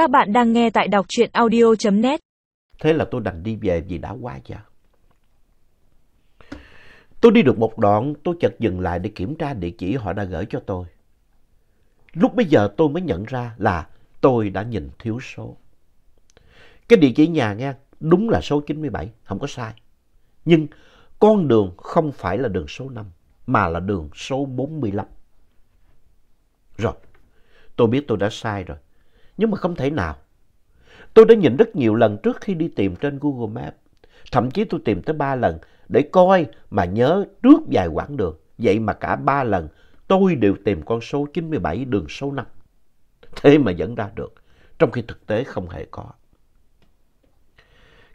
Các bạn đang nghe tại đọc truyện audio.net. Thế là tôi đành đi về vì đã quá giờ. Tôi đi được một đoạn, tôi chợt dừng lại để kiểm tra địa chỉ họ đã gửi cho tôi. Lúc bây giờ tôi mới nhận ra là tôi đã nhìn thiếu số. Cái địa chỉ nhà nghe, đúng là số 97, không có sai. Nhưng con đường không phải là đường số 5, mà là đường số 45. Rồi, tôi biết tôi đã sai rồi, nhưng mà không thể nào. Tôi đã nhìn rất nhiều lần trước khi đi tìm trên Google Maps. Thậm chí tôi tìm tới ba lần để coi mà nhớ trước vài quãng đường. Vậy mà cả ba lần tôi đều tìm con số 97 đường số 5. Thế mà vẫn ra được, trong khi thực tế không hề có.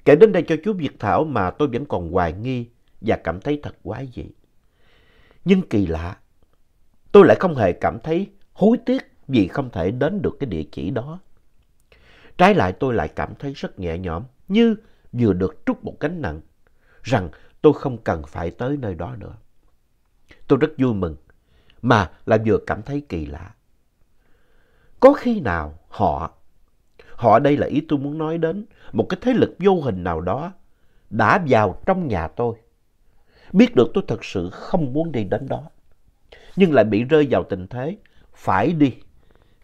Kể đến đây cho chú Việt Thảo mà tôi vẫn còn hoài nghi và cảm thấy thật quái dị. Nhưng kỳ lạ, tôi lại không hề cảm thấy hối tiếc vì không thể đến được cái địa chỉ đó. Trái lại tôi lại cảm thấy rất nhẹ nhõm, như vừa được trút một gánh nặng, rằng tôi không cần phải tới nơi đó nữa. Tôi rất vui mừng, mà là vừa cảm thấy kỳ lạ. Có khi nào họ, họ đây là ý tôi muốn nói đến, một cái thế lực vô hình nào đó đã vào trong nhà tôi. Biết được tôi thật sự không muốn đi đến đó, nhưng lại bị rơi vào tình thế phải đi.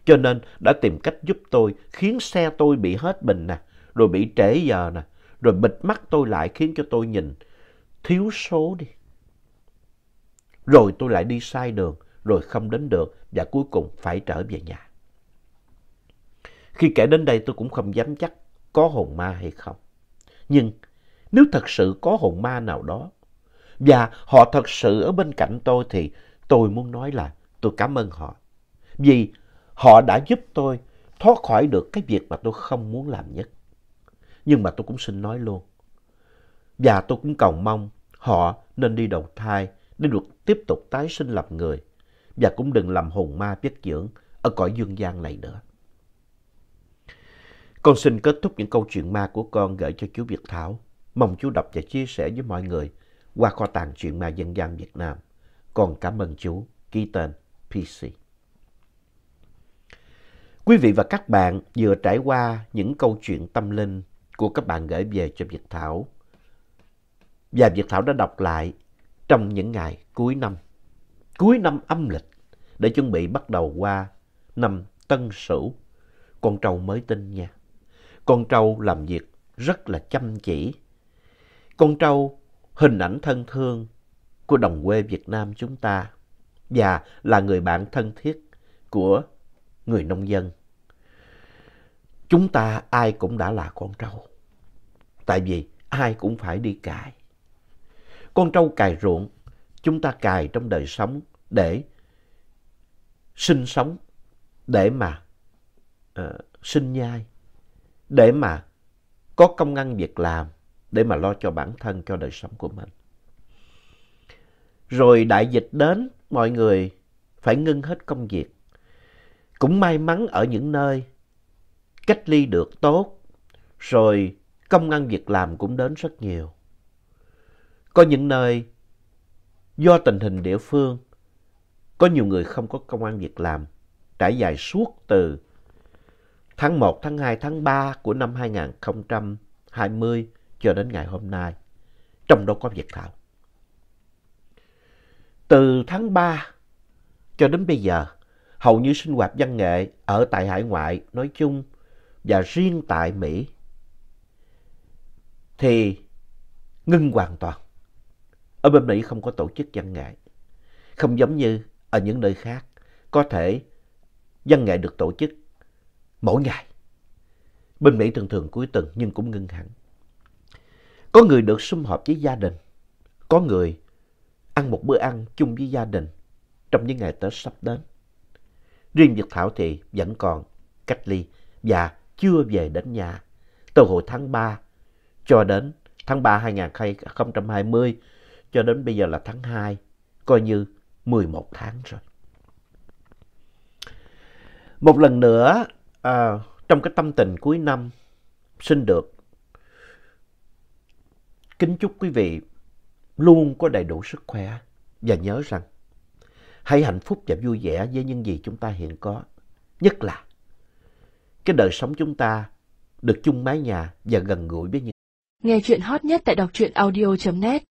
Cho nên đã tìm cách giúp tôi khiến xe tôi bị hết bình nè, rồi bị trễ giờ nè, rồi bịt mắt tôi lại khiến cho tôi nhìn thiếu số đi. Rồi tôi lại đi sai đường, rồi không đến được và cuối cùng phải trở về nhà. Khi kể đến đây tôi cũng không dám chắc có hồn ma hay không. Nhưng nếu thật sự có hồn ma nào đó và họ thật sự ở bên cạnh tôi thì tôi muốn nói là tôi cảm ơn họ. Vì họ đã giúp tôi thoát khỏi được cái việc mà tôi không muốn làm nhất. Nhưng mà tôi cũng xin nói luôn. Và tôi cũng cầu mong họ nên đi đầu thai để được tiếp tục tái sinh làm người. Và cũng đừng làm hồn ma biết dưỡng ở cõi dương gian này nữa. Con xin kết thúc những câu chuyện ma của con gửi cho chú Việt Thảo. Mong chú đọc và chia sẻ với mọi người qua kho tàng chuyện ma dân gian Việt Nam. Con cảm ơn chú. Ký tên PC. Quý vị và các bạn vừa trải qua những câu chuyện tâm linh của các bạn gửi về cho Việt Thảo. Và Việt Thảo đã đọc lại trong những ngày cuối năm, cuối năm âm lịch để chuẩn bị bắt đầu qua năm Tân Sửu. Con trâu mới tin nha. Con trâu làm việc rất là chăm chỉ. Con trâu hình ảnh thân thương của đồng quê Việt Nam chúng ta và là người bạn thân thiết của người nông dân. Chúng ta ai cũng đã là con trâu. Tại vì ai cũng phải đi cài. Con trâu cài ruộng, chúng ta cài trong đời sống để sinh sống, để mà uh, sinh nhai, để mà có công ăn việc làm, để mà lo cho bản thân, cho đời sống của mình. Rồi đại dịch đến, mọi người phải ngưng hết công việc. Cũng may mắn ở những nơi cách ly được tốt, rồi công ăn việc làm cũng đến rất nhiều. Có những nơi do tình hình địa phương, có nhiều người không có công ăn việc làm, trải dài suốt từ tháng 1, tháng 2, tháng 3 của năm 2020 cho đến ngày hôm nay, trong đó có Việt Thảo. Từ tháng 3 cho đến bây giờ, hầu như sinh hoạt văn nghệ ở tại hải ngoại nói chung và riêng tại Mỹ thì ngưng hoàn toàn. Ở bên Mỹ không có tổ chức văn nghệ. Không giống như ở những nơi khác có thể văn nghệ được tổ chức mỗi ngày. Bên Mỹ thường thường cuối tuần nhưng cũng ngưng hẳn. Có người được sum họp với gia đình. Có người ăn một bữa ăn chung với gia đình trong những ngày Tết sắp đến. Riêng Việt Thảo thì vẫn còn cách ly và chưa về đến nhà từ hồi tháng 3 cho đến tháng 3 2020 cho đến bây giờ là tháng 2, coi như 11 tháng rồi. Một lần nữa, à, trong cái tâm tình cuối năm, xin được kính chúc quý vị luôn có đầy đủ sức khỏe và nhớ rằng hãy hạnh phúc và vui vẻ với những gì chúng ta hiện có. Nhất là, cái đời sống chúng ta được chung mái nhà và gần gũi với những Nghe chuyện hot nhất tại đọc truyện audio.net